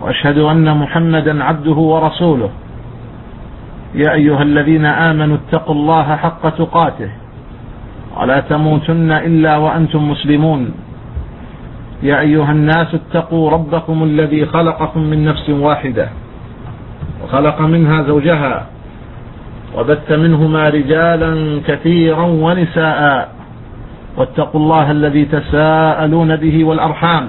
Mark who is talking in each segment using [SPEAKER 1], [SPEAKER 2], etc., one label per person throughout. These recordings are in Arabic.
[SPEAKER 1] وأشهد أن محمدا عبده ورسوله. يا أيها الذين آمنوا اتقوا الله حق تقاته. ولا تموتن إلا وأنتم مسلمون. يا أيها الناس اتقوا ربكم الذي خلقكم من نفس واحدة. وخلق منها زوجها. وبت منهما رجالا كثيرا ونساء. واتقوا الله الذي تساءلون به والأرحام.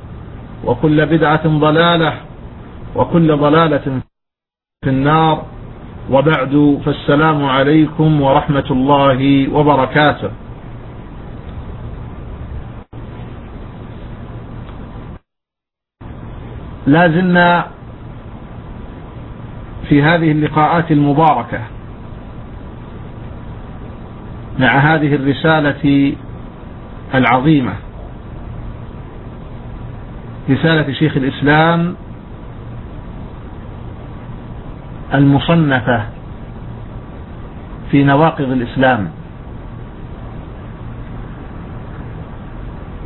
[SPEAKER 1] وكل بدعة ضلالة وكل ضلالة في النار. وبعد فالسلام عليكم ورحمة الله وبركاته. لازلنا في هذه اللقاءات المباركة مع هذه الرسالة العظيمة. رسالة شيخ الإسلام المصنفة في نواقض الإسلام.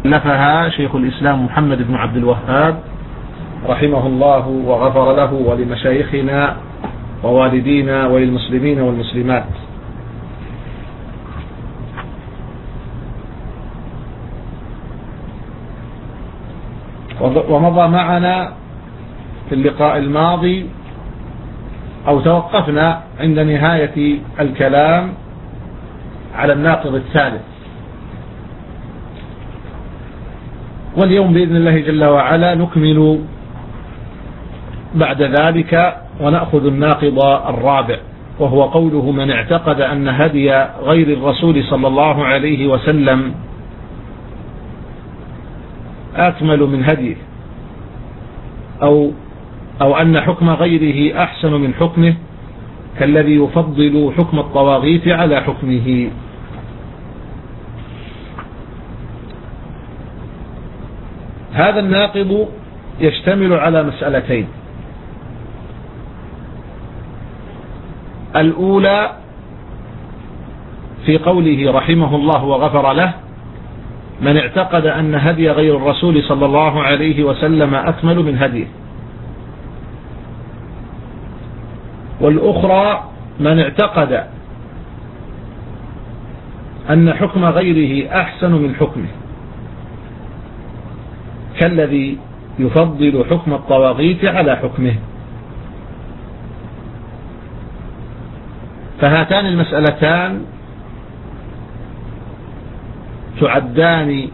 [SPEAKER 1] نفها شيخ الإسلام محمد بن عبد الوهاب رحمه الله وغفر له ولمشايخنا ووالدينا وللمسلمين والمسلمات. ومضى معنا في اللقاء الماضي أو توقفنا عند نهاية الكلام على الناقض الثالث. واليوم بإذن الله جل وعلا نكمل بعد ذلك ونأخذ الناقض الرابع وهو قوله من اعتقد أن هدي غير الرسول صلى الله عليه وسلم أكمل من هديه. أو, أو أن حكم غيره أحسن من حكمه كالذي يفضل حكم الطواغيت على حكمه. هذا الناقض يشتمل على مسألتين. الأولى في قوله رحمه الله وغفر له من اعتقد أن هدي غير الرسول صلى الله عليه وسلم أكمل من هديه. والأخرى من اعتقد أن حكم غيره أحسن من حكمه. كالذي يفضل حكم الطواغيت على حكمه. فهاتان المسألتان تعدان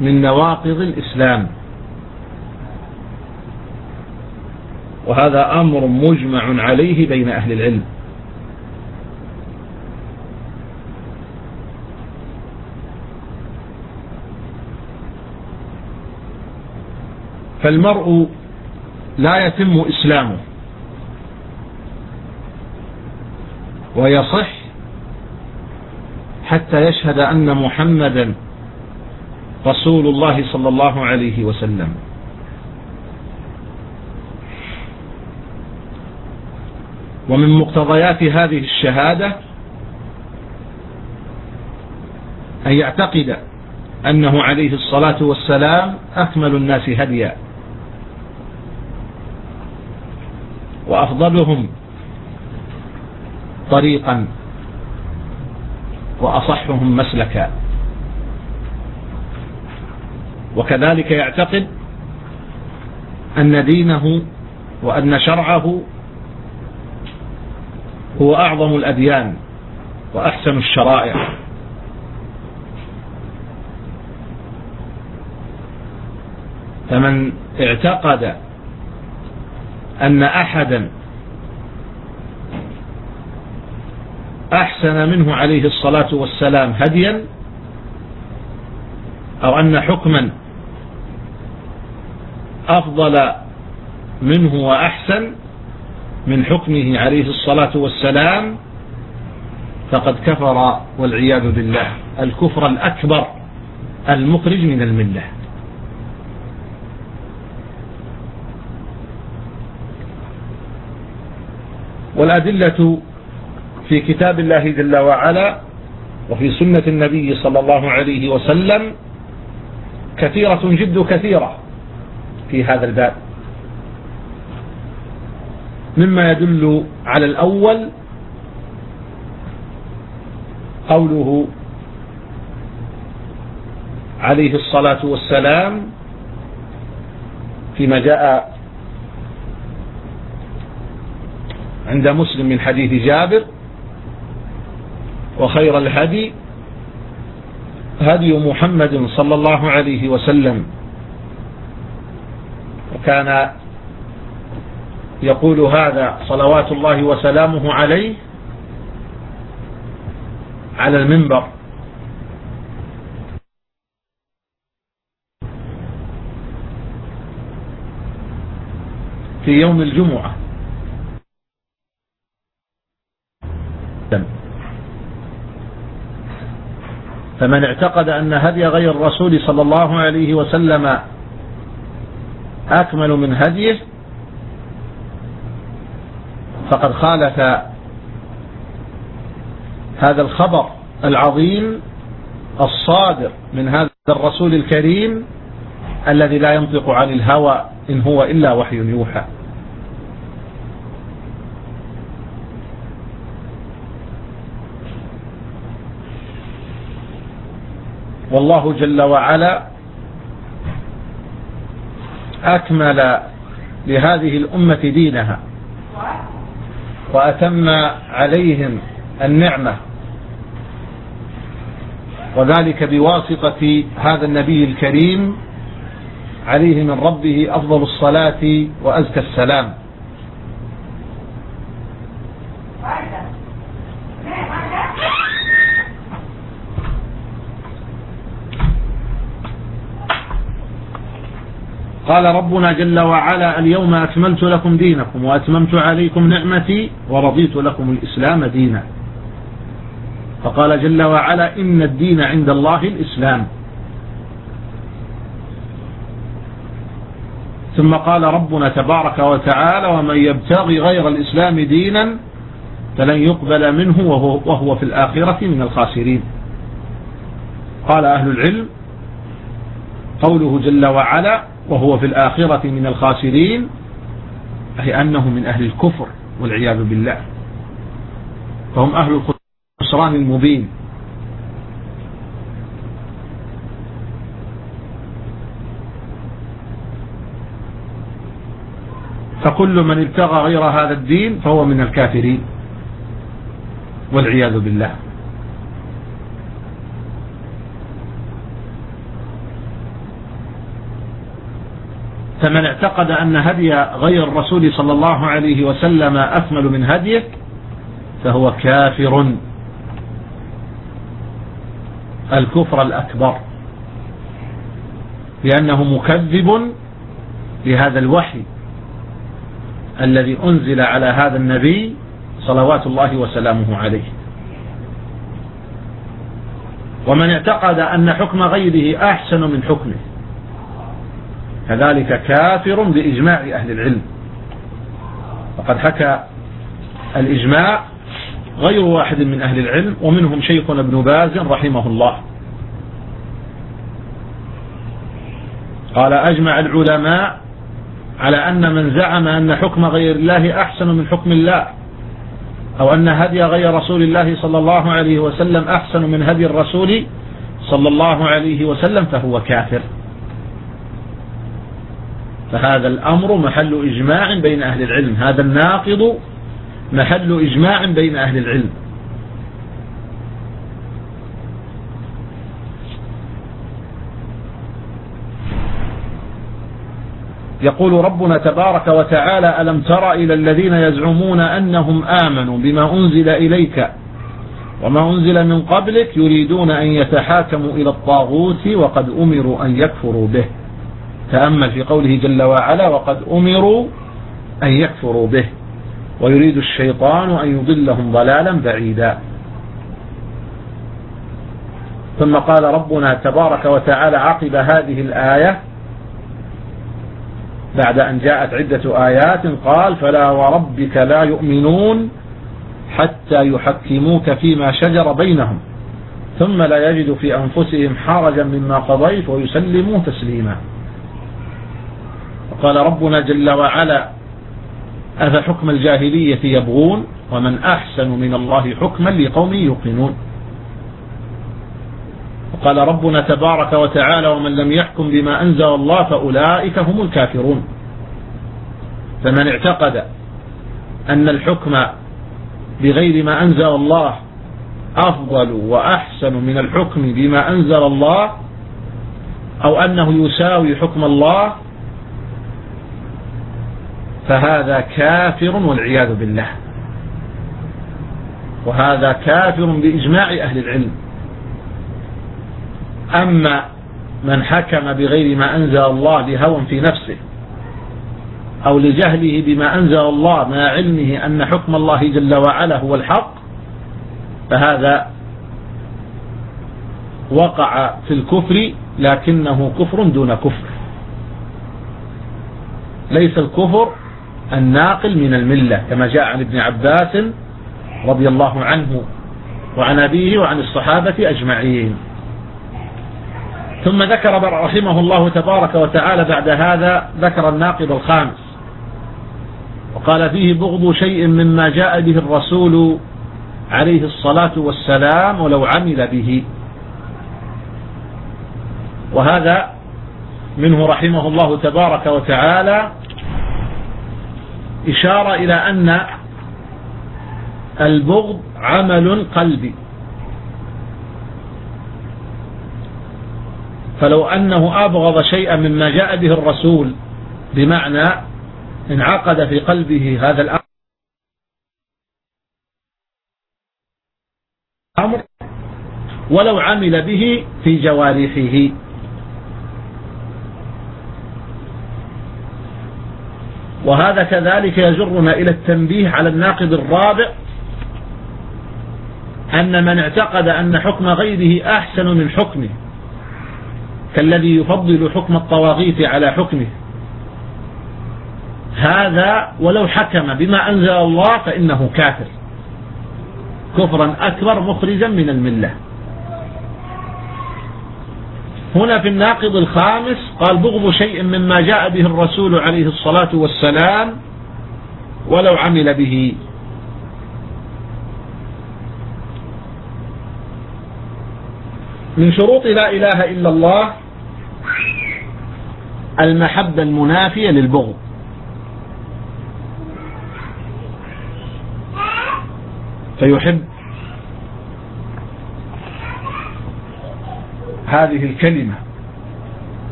[SPEAKER 1] من نواقض الإسلام. وهذا أمر مجمع عليه بين أهل العلم. فالمرء لا يتم إسلامه. ويصح حتى يشهد أن محمدا رسول الله صلى الله عليه وسلم. ومن مقتضيات هذه الشهادة أن يعتقد أنه عليه الصلاة والسلام أكمل الناس هديا. وأفضلهم طريقا وأصحهم مسلكا. وكذلك يعتقد أن دينه وأن شرعه هو أعظم الأديان وأحسن الشرائع. فمن اعتقد أن أحدا أحسن منه عليه الصلاة والسلام هديا أو أن حكما أفضل منه وأحسن من حكمه عليه الصلاة والسلام فقد كفر والعياذ بالله. الكفر الأكبر المخرج من الملة. والأدلة في كتاب الله جل وعلا وفي سنة النبي صلى الله عليه وسلم كثيرة جد كثيرة في هذا الباب. مما يدل على الأول قوله عليه الصلاة والسلام فيما جاء عند مسلم من حديث جابر وخير الهدي هدي محمد صلى الله عليه وسلم. وكان يقول هذا صلوات الله وسلامه عليه على المنبر. في يوم الجمعة. فمن اعتقد أن هدي غير الرسول صلى الله عليه وسلم أكمل من هديه فقد خالف هذا الخبر العظيم الصادر من هذا الرسول الكريم الذي لا ينطق عن الهوى إن هو إلا وحي يوحى. والله جل وعلا أكمل لهذه الأمة دينها وأتم عليهم النعمة وذلك بواسطة هذا النبي الكريم عليه من ربه أفضل الصلاة وأزكى السلام قال ربنا جل وعلا اليوم أكملت لكم دينكم وأتممت عليكم نعمتي ورضيت لكم الإسلام دينا. فقال جل وعلا إن الدين عند الله الإسلام. ثم قال ربنا تبارك وتعالى ومن يبتغي غير الإسلام دينا فلن يقبل منه وهو, وهو في الآخرة من الخاسرين. قال أهل العلم قوله جل وعلا وهو في الآخرة من الخاسرين أي أنه من أهل الكفر والعياذ بالله. فهم أهل الخسران المبين. فكل من ابتغى غير هذا الدين فهو من الكافرين والعياذ بالله. فمن اعتقد أن هدي غير الرسول صلى الله عليه وسلم أثمل من هديه فهو كافر. الكفر الأكبر لأنه مكذب لهذا الوحي الذي أنزل على هذا النبي صلوات الله وسلامه عليه. ومن اعتقد أن حكم غيره أحسن من حكمه. كذلك كافر بإجماع أهل العلم. وقد حكى الإجماع غير واحد من أهل العلم ومنهم شيخنا ابن باز رحمه الله. قال أجمع العلماء على أن من زعم أن حكم غير الله أحسن من حكم الله أو أن هدي غير رسول الله صلى الله عليه وسلم أحسن من هدي الرسول صلى الله عليه وسلم فهو كافر. فهذا الأمر محل إجماع بين أهل العلم. هذا الناقض محل إجماع بين أهل العلم. يقول ربنا تبارك وتعالى ألم تر إلى الذين يزعمون أنهم آمنوا بما أنزل إليك وما أنزل من قبلك يريدون أن يتحاكموا إلى الطاغوت وقد أمروا أن يكفروا به. تأمل في قوله جل وعلا وقد أمروا أن يكفروا به ويريد الشيطان أن يضلهم ضلالا بعيدا. ثم قال ربنا تبارك وتعالى عقب هذه الآية بعد أن جاءت عدة آيات قال فلا وربك لا يؤمنون حتى يحكموك فيما شجر بينهم ثم لا يجد في أنفسهم حرجا مما قضيت ويسلموا تسليما. قال ربنا جل وعلا أذا حكم الجاهلية يبغون؟ ومن أحسن من الله حكما لقوم يقنون وقال ربنا تبارك وتعالى ومن لم يحكم بما أنزل الله فأولئك هم الكافرون. فمن اعتقد أن الحكم بغير ما أنزل الله أفضل وأحسن من الحكم بما أنزل الله أو أنه يساوي حكم الله فهذا كافر والعياذ بالله. وهذا كافر بإجماع أهل العلم. أما من حكم بغير ما أنزل الله لهوى في نفسه أو لجهله بما أنزل الله مع علمه أن حكم الله جل وعلا هو الحق فهذا وقع في الكفر لكنه كفر دون كفر. ليس الكفر الناقل من الملة كما جاء عن ابن عباس رضي الله عنه وعن أبيه وعن الصحابة أجمعين. ثم ذكر رحمه الله تبارك وتعالى بعد هذا ذكر الناقض الخامس. وقال فيه بغض شيء مما جاء به الرسول عليه الصلاة والسلام ولو عمل به. وهذا منه رحمه الله تبارك وتعالى إشارة إلى أن البغض عمل قلبي. فلو أنه أبغض شيئا مما جاء به الرسول بمعنى انعقد في قلبه هذا الأمر ولو عمل به في جوارحه. وهذا كذلك يجرنا إلى التنبيه على الناقد الرابع أن من اعتقد أن حكم غيره أحسن من حكمه كالذي يفضل حكم الطواغيت على حكمه. هذا ولو حكم بما أنزل الله فإنه كافر. كفرا أكبر مخرجا من الملة. هنا في الناقض الخامس قال بغض شيء مما جاء به الرسول عليه الصلاة والسلام ولو عمل به. من شروط لا إله إلا الله المحبة المنافية للبغض. فيحب هذه الكلمة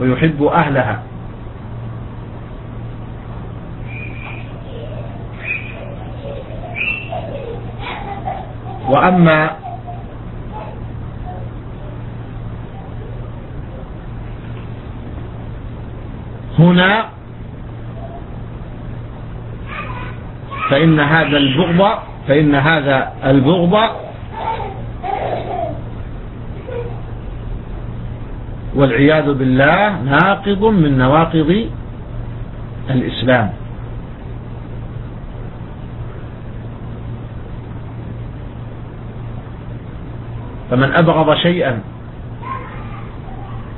[SPEAKER 1] ويحب أهلها. وأما هنا فإن هذا البغض فإن هذا البغض والعياذ بالله ناقض من نواقض الإسلام. فمن أبغض شيئا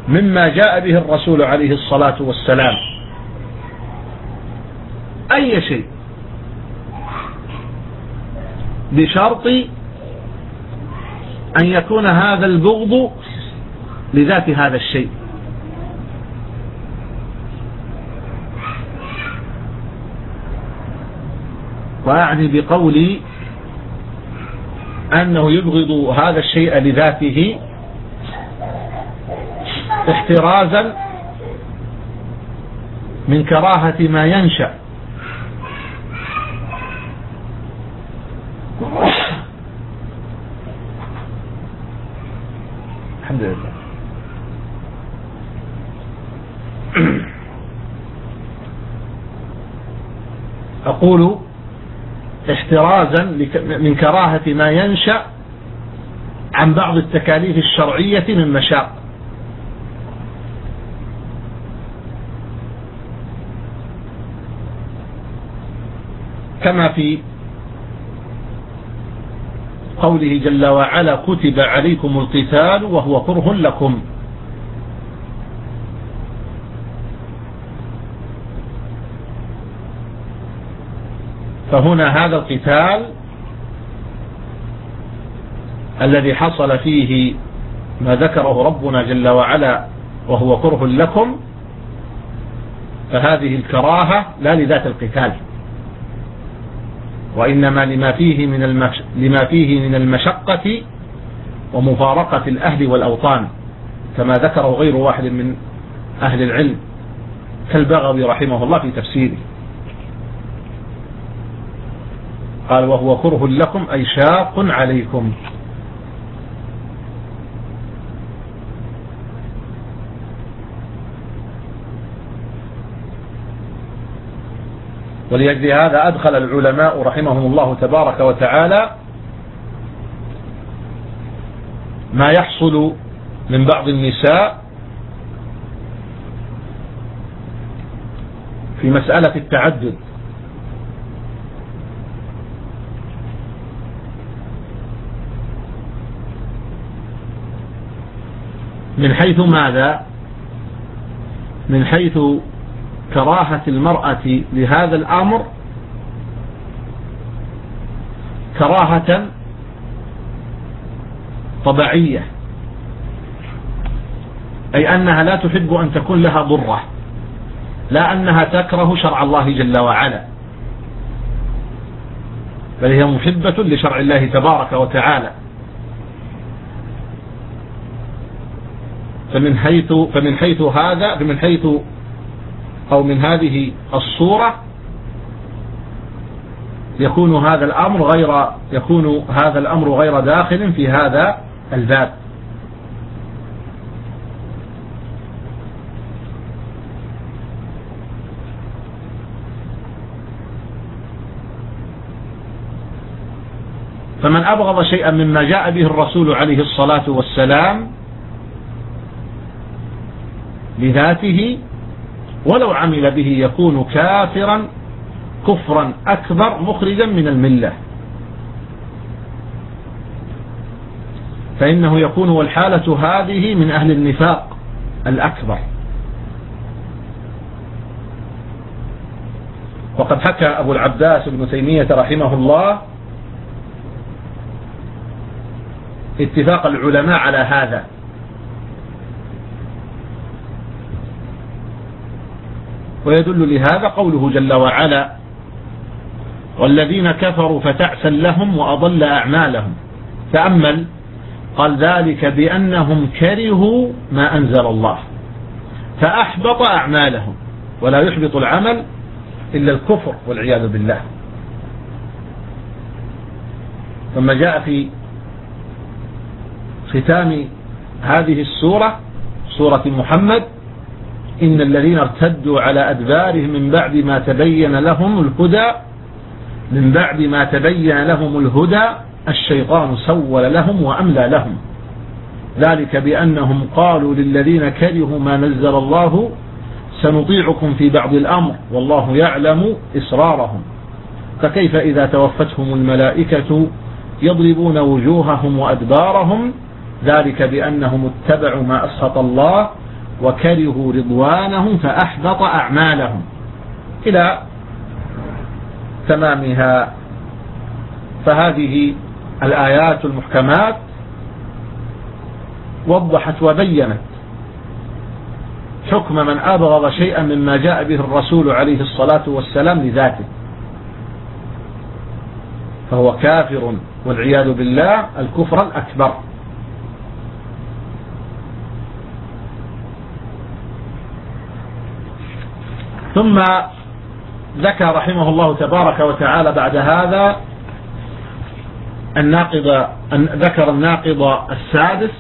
[SPEAKER 1] مما جاء به الرسول عليه الصلاة والسلام أي شيء؟ بشرط أن يكون هذا البغض لذات هذا الشيء. وأعني بقولي أنه يبغض هذا الشيء لذاته احترازا من كراهة ما ينشأ. أقول احترازا من كراهة ما ينشأ عن بعض التكاليف الشرعية من مشاق. كما في قوله جل وعلا كتب عليكم القتال وهو كره لكم. فهنا هذا القتال الذي حصل فيه ما ذكره ربنا جل وعلا وهو كره لكم فهذه الكراهة لا لذات القتال وإنما لما فيه من, المش... لما فيه من المشقة ومفارقة الأهل والأوطان كما ذكره غير واحد من أهل العلم كالبغوي رحمه الله في تفسيره. قال وهو كره لكم أي شاق عليكم. ولأجل هذا أدخل العلماء رحمهم الله تبارك وتعالى ما يحصل من بعض النساء في مسألة التعدد. من حيث ماذا؟ من حيث كراهة المرأة لهذا الأمر كراهة طبعية أي أنها لا تحب أن تكون لها ضرة لا أنها تكره شرع الله جل وعلا بل هي محبة لشرع الله تبارك وتعالى. فمن حيث فمن حيث هذا فمن حيث أو من هذه الصورة يكون هذا الأمر غير يكون هذا الأمر غير داخل في هذا الباب. فمن أبغض شيئا مما جاء به الرسول عليه الصلاة والسلام لذاته ولو عمل به يكون كافرا كفرا أكبر مخرجا من الملة. فإنه يكون والحالة هذه من أهل النفاق الأكبر. وقد حكى أبو العباس بن تيمية رحمه الله اتفاق العلماء على هذا. ويدل لهذا قوله جل وعلا والذين كفروا فتعسا لهم وأضل أعمالهم. تأمل قال ذلك بأنهم كرهوا ما أنزل الله. فأحبط أعمالهم ولا يحبط العمل إلا الكفر والعياذ بالله. ثم جاء في ختام هذه السورة سورة محمد إن الذين ارتدوا على أدبارهم من بعد ما تبين لهم الهدى من بعد ما تبين لهم الهدى الشيطان سول لهم وأملى لهم. ذلك بأنهم قالوا للذين كرهوا ما نزل الله سنطيعكم في بعض الأمر والله يعلم إصرارهم فكيف إذا توفتهم الملائكة يضربون وجوههم وأدبارهم؟ ذلك بأنهم اتبعوا ما أسخط الله وكرهوا رضوانهم فأحبط أعمالهم. إلى تمامها. فهذه الآيات المحكمات وضحت وبينت حكم من أبغض شيئا مما جاء به الرسول عليه الصلاة والسلام لذاته. فهو كافر والعياذ بالله الكفر الأكبر. ثم ذكر رحمه الله تبارك وتعالى بعد هذا الناقض ذكر الناقض السادس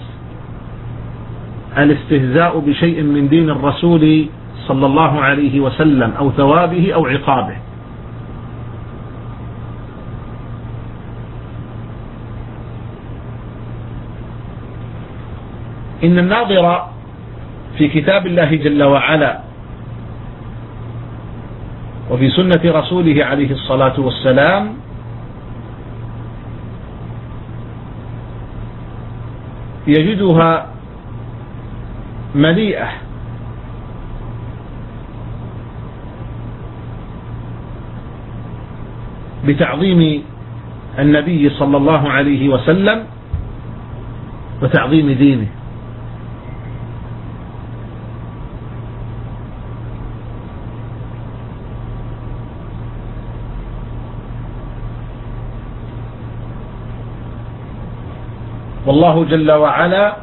[SPEAKER 1] الاستهزاء بشيء من دين الرسول صلى الله عليه وسلم أو ثوابه أو عقابه. إن الناظر في كتاب الله جل وعلا وفي سنة رسوله عليه الصلاة والسلام يجدها مليئة بتعظيم النبي صلى الله عليه وسلم وتعظيم دينه. والله جل وعلا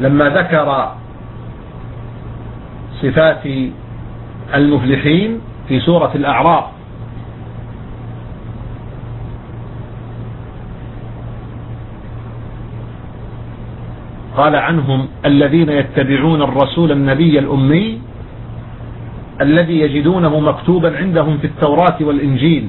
[SPEAKER 1] لما ذكر صفات المفلحين في سورة الأعراف. قال عنهم الذين يتبعون الرسول النبي الأمي الذي يجدونه مكتوبا عندهم في التوراة والإنجيل.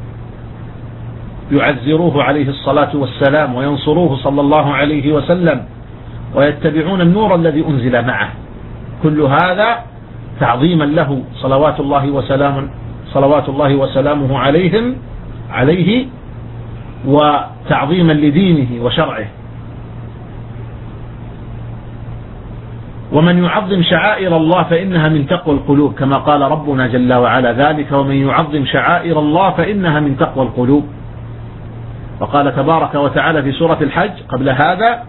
[SPEAKER 1] يعذروه عليه الصلاة والسلام وينصروه صلى الله عليه وسلم ويتبعون النور الذي أنزل معه. كل هذا تعظيما له. صلوات الله وسلام صلوات الله وسلامه عليهم عليه وتعظيما لدينه وشرعه. ومن يعظم شعائر الله فإنها من تقوى القلوب كما قال ربنا جل وعلا ذلك ومن يعظم شعائر الله فإنها من تقوى القلوب. وقال تبارك وتعالى في سورة الحج قبل هذا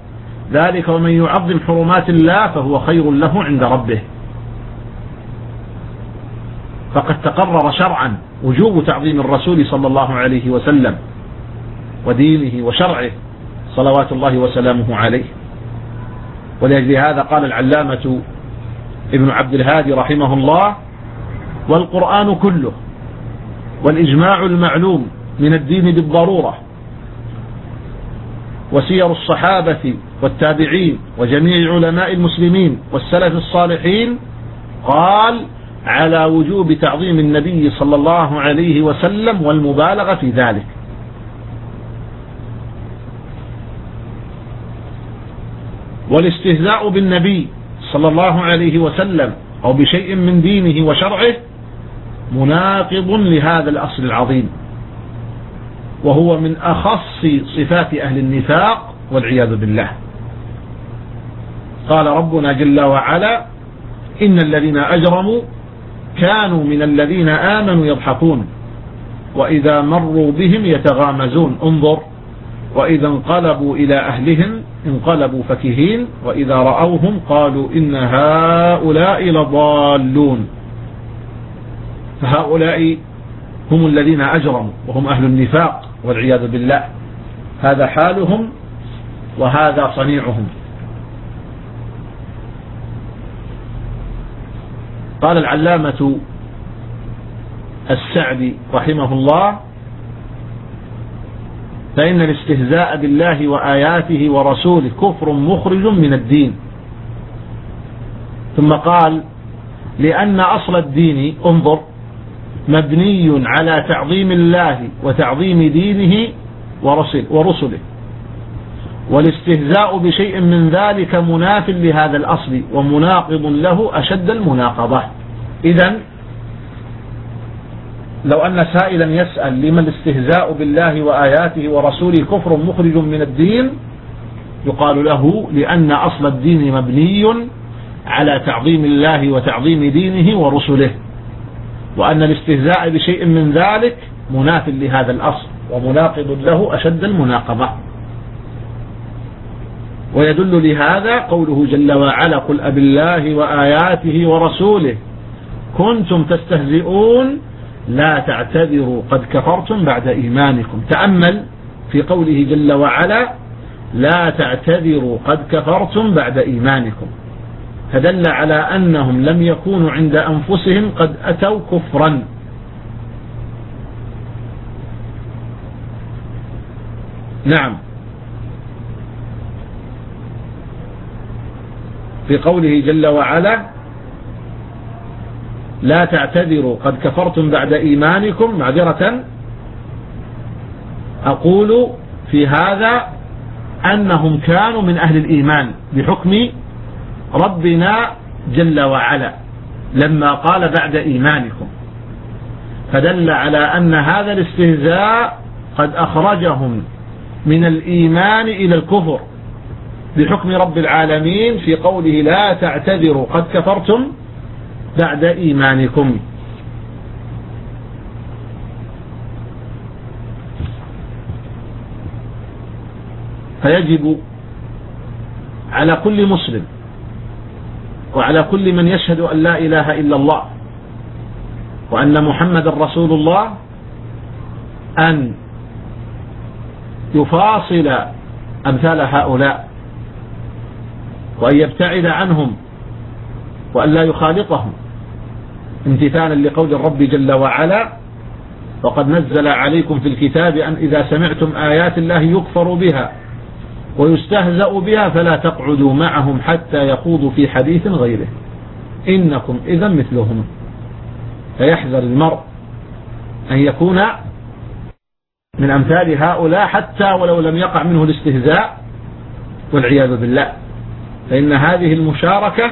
[SPEAKER 1] ذلك ومن يعظم حرمات الله فهو خير له عند ربه. فقد تقرر شرعا وجوب تعظيم الرسول صلى الله عليه وسلم ودينه وشرعه صلوات الله وسلامه عليه. ولأجل هذا قال العلامة ابن عبد الهادي رحمه الله والقرآن كله والإجماع المعلوم من الدين بالضرورة وسير الصحابة والتابعين وجميع علماء المسلمين والسلف الصالحين قال على وجوب تعظيم النبي صلى الله عليه وسلم والمبالغة في ذلك. والاستهزاء بالنبي صلى الله عليه وسلم أو بشيء من دينه وشرعه مناقض لهذا الأصل العظيم. وهو من أخص صفات أهل النفاق والعياذ بالله. قال ربنا جل وعلا إن الذين أجرموا كانوا من الذين آمنوا يضحكون وإذا مروا بهم يتغامزون. انظر وإذا انقلبوا إلى أهلهم انقلبوا فكهين وإذا رأوهم قالوا إن هؤلاء لضالون. فهؤلاء هم الذين أجرموا وهم أهل النفاق. والعياذ بالله. هذا حالهم وهذا صنيعهم. قال العلامة السعدي رحمه الله فإن الاستهزاء بالله وآياته ورسوله كفر مخرج من الدين. ثم قال لأن أصل الدين انظر مبني على تعظيم الله وتعظيم دينه ورسله. والاستهزاء بشيء من ذلك مناف لهذا الأصل ومناقض له أشد المناقضة إذا لو أن سائلا يسأل لما الاستهزاء بالله وآياته ورسوله كفر مخرج من الدين يقال له لأن أصل الدين مبني على تعظيم الله وتعظيم دينه ورسله. وأن الاستهزاء بشيء من ذلك مناف لهذا الأصل ومناقض له أشد المناقضة. ويدل لهذا قوله جل وعلا قل أب الله وآياته ورسوله. كنتم تستهزئون لا تعتذروا قد كفرتم بعد إيمانكم. تأمل في قوله جل وعلا لا تعتذروا قد كفرتم بعد إيمانكم. فدل على أنهم لم يكونوا عند أنفسهم قد أتوا كفرا. نعم. في قوله جل وعلا لا تعتذروا قد كفرتم بعد إيمانكم معذرة. أقول في هذا أنهم كانوا من أهل الإيمان بحكم ربنا جل وعلا لما قال بعد إيمانكم. فدل على أن هذا الاستهزاء قد أخرجهم من الإيمان إلى الكفر بحكم رب العالمين في قوله لا تعتذروا قد كفرتم بعد إيمانكم. فيجب على كل مسلم وعلى كل من يشهد أن لا إله إلا الله وأن محمد رسول الله أن يفاصل أمثال هؤلاء وأن يبتعد عنهم وأن لا يخالطهم امتثالا لقول الرب جل وعلا وقد نزل عليكم في الكتاب أن إذا سمعتم آيات الله يكفر بها ويستهزأ بها فلا تقعدوا معهم حتى يخوضوا في حديث غيره. إنكم إذا مثلهم. فيحذر المرء أن يكون من أمثال هؤلاء حتى ولو لم يقع منه الاستهزاء والعياذ بالله. فإن هذه المشاركة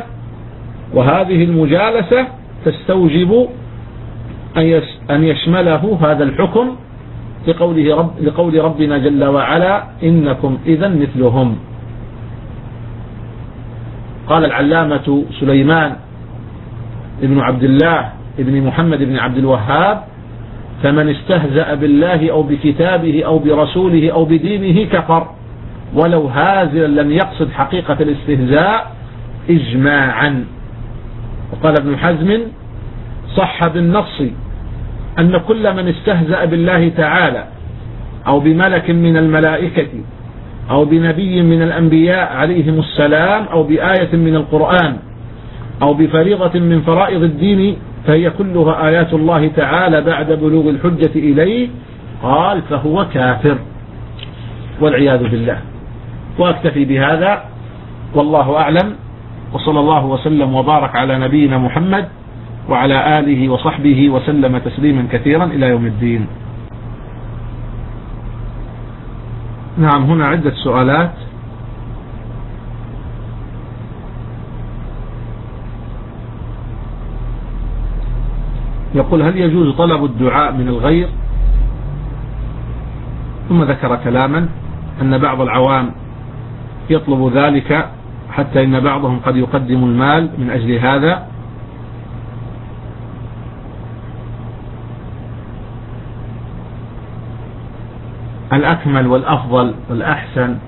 [SPEAKER 1] وهذه المجالسة تستوجب أن يشمله هذا الحكم لقوله, رب لقول ربنا جل وعلا إنكم إذا مثلهم. قال العلامة سليمان ابن عبد الله ابن محمد ابن عبد الوهاب فمن استهزأ بالله أو بكتابه أو برسوله أو بدينه كفر ولو هازلا لم يقصد حقيقة الاستهزاء إجماعا. وقال ابن حزم صح بالنص. أن كل من استهزأ بالله تعالى أو بملك من الملائكة أو بنبي من الأنبياء عليهم السلام أو بآية من القرآن أو بفريضة من فرائض الدين فهي كلها آيات الله تعالى بعد بلوغ الحجة إليه قال فهو كافر والعياذ بالله وأكتفي بهذا والله أعلم وصلى الله وسلم وبارك على نبينا محمد وعلى آله وصحبه وسلم تسليما كثيرا إلى يوم الدين. نعم هنا عدة سؤالات. يقول هل يجوز طلب الدعاء من الغير؟ ثم ذكر كلاما أن بعض العوام يطلب ذلك حتى إن بعضهم قد يقدم المال من أجل هذا. الأكمل والأفضل والأحسن.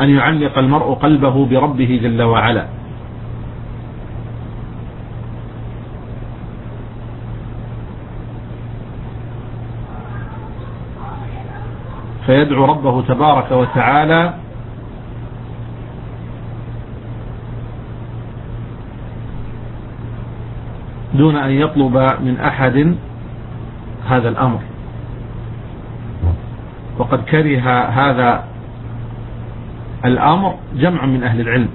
[SPEAKER 1] أن يعلق المرء قلبه بربه جل وعلا. فيدعو ربه تبارك وتعالى دون أن يطلب من أحد هذا الأمر. وقد كره هذا الأمر جمع من أهل العلم.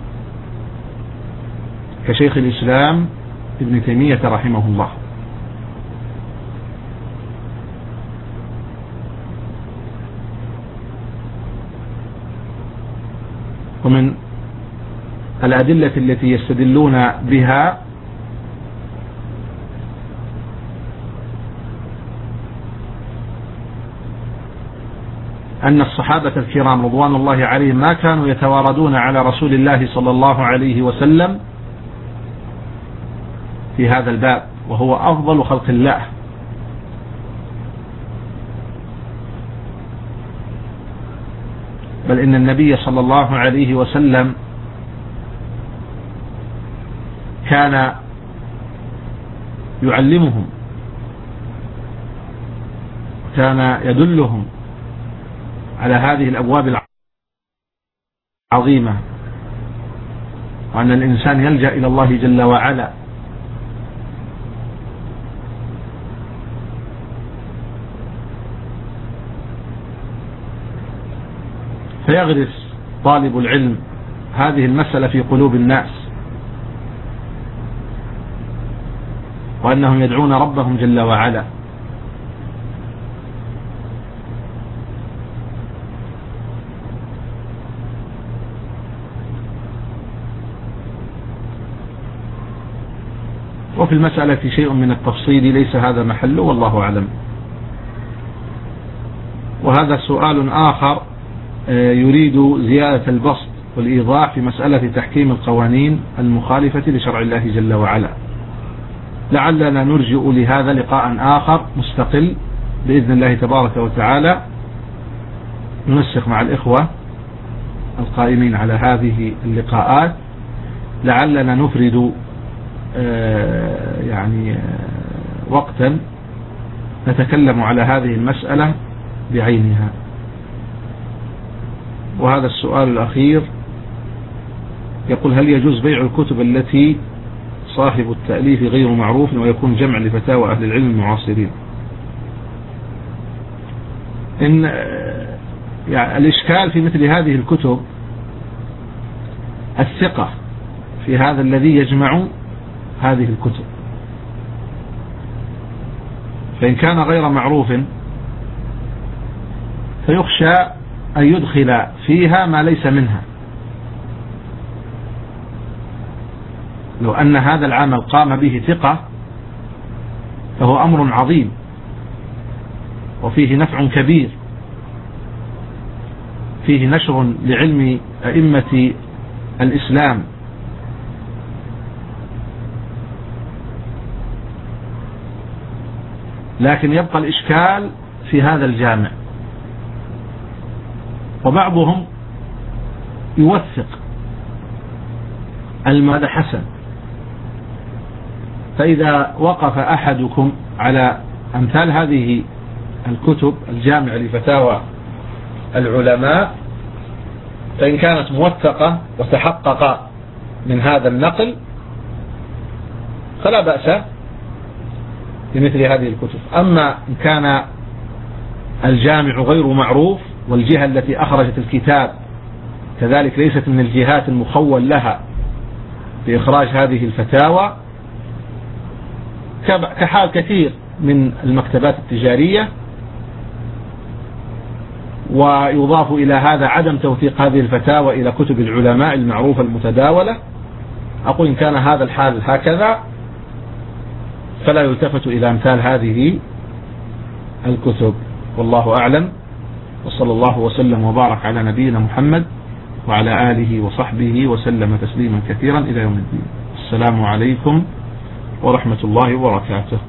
[SPEAKER 1] كشيخ الإسلام ابن تيمية رحمه الله. ومن الأدلة التي يستدلون بها أن الصحابة الكرام رضوان الله عليهم ما كانوا يتواردون على رسول الله صلى الله عليه وسلم في هذا الباب وهو أفضل خلق الله. بل إن النبي صلى الله عليه وسلم كان يعلمهم كان يدلهم. على هذه الأبواب العظيمة وأن الإنسان يلجأ إلى الله جل وعلا. فيغرس طالب العلم هذه المسألة في قلوب الناس. وأنهم يدعون ربهم جل وعلا. وفي المسألة شيء من التفصيل ليس هذا محله والله أعلم. وهذا سؤال آخر آه، يريد زيادة البسط والإيضاح في مسألة تحكيم القوانين المخالفة لشرع الله جل وعلا. لعلنا نرجئ لهذا لقاء آخر مستقل بإذن الله تبارك وتعالى. ننسق مع الإخوة القائمين على هذه اللقاءات. لعلنا نفرد آه، يعني آه، وقتا نتكلم على هذه المسألة بعينها. وهذا السؤال الأخير يقول هل يجوز بيع الكتب التي صاحب التأليف غير معروف ويكون جمع لفتاوى أهل العلم المعاصرين؟ إن آه، يعني الإشكال في مثل هذه الكتب الثقة في هذا الذي يجمع هذه الكتب. فإن كان غير معروف فيخشى أن يدخل فيها ما ليس منها. لو أن هذا العمل قام به ثقة فهو أمر عظيم. وفيه نفع كبير. فيه نشر لعلم أئمة الإسلام. لكن يبقى الإشكال في هذا الجامع. وبعضهم يوثق الماد حسن. فإذا وقف أحدكم على أمثال هذه الكتب الجامع لفتاوى العلماء فإن كانت موثقة وتحقق من هذا النقل فلا بأس لمثل هذه الكتب. أما إن كان الجامع غير معروف والجهة التي أخرجت الكتاب كذلك ليست من الجهات المخول لها بإخراج هذه الفتاوى كحال كثير من المكتبات التجارية ويضاف إلى هذا عدم توثيق هذه الفتاوى إلى كتب العلماء المعروفة المتداولة. أقول إن كان هذا الحال هكذا فلا يلتفت إلى أمثال هذه الكتب. والله أعلم. وصلى الله وسلم وبارك على نبينا محمد وعلى آله وصحبه وسلم تسليما كثيرا إلى يوم الدين. السلام عليكم ورحمة الله وبركاته.